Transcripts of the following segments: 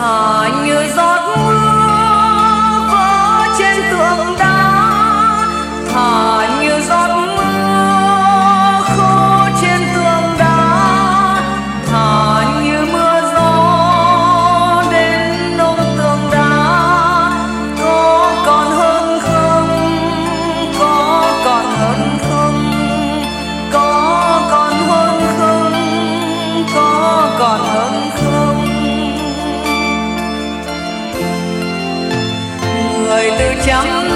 thả như giọt mưa có trên tượng người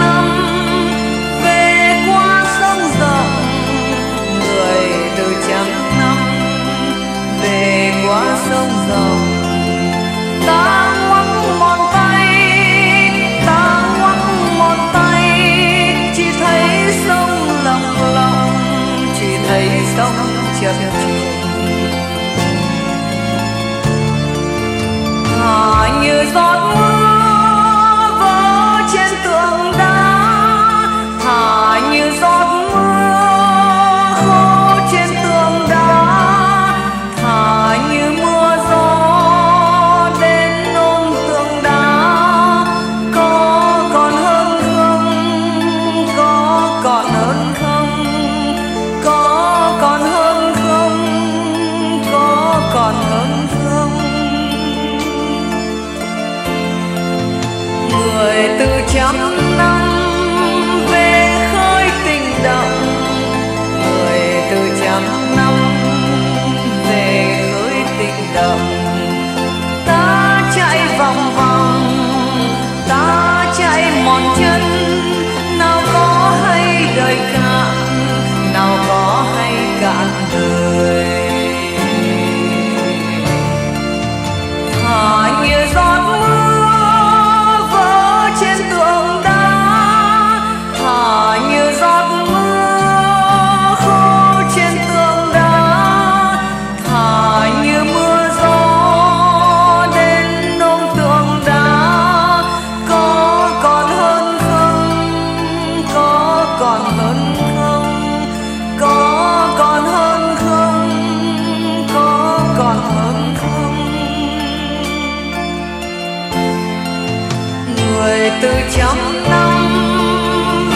từ trăm năm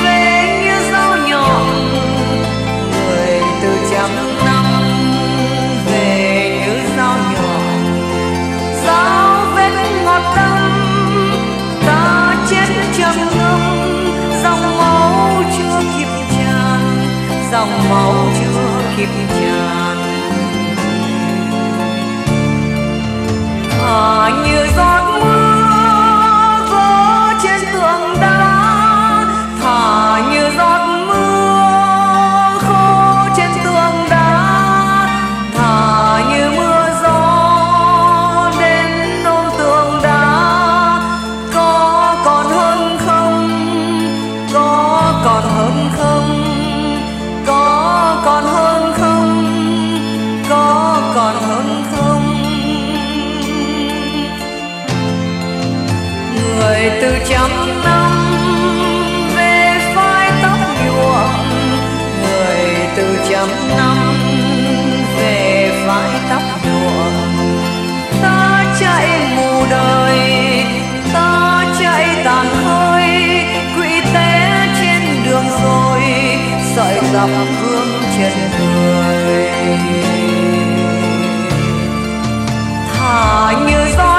về như dao nhọn người từ trăm năm về như dao nhọn dao vết ngọt tâm ta chết trầm ngâm. Dòng máu chưa kịp tràn, dòng máu chưa kịp tràn. Từ trăm năm về phai tóc nhuộm, người từ trăm năm về phai tóc nhuộm. Ta chạy mù đời, ta chạy tàn hơi quỵ té trên đường rồi, sợi dọc vương trên người. Thả như gió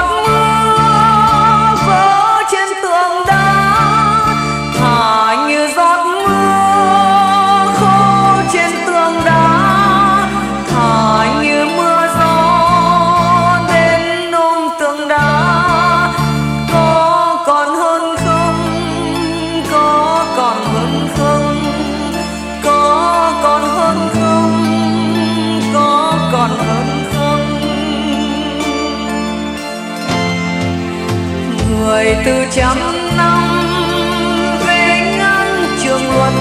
người từ trăm năm về ngang trường luật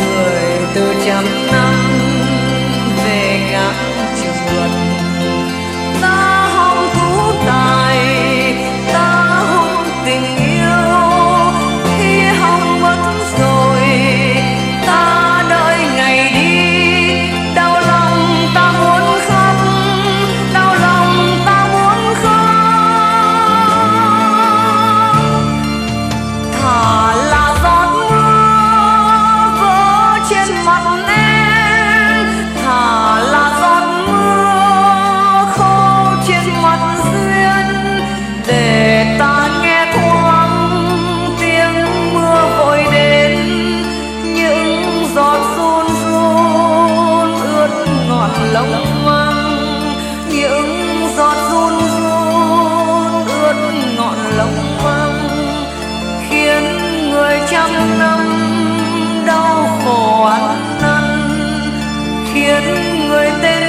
người từ trăm những năm đau khổ ăn năn khiến người tên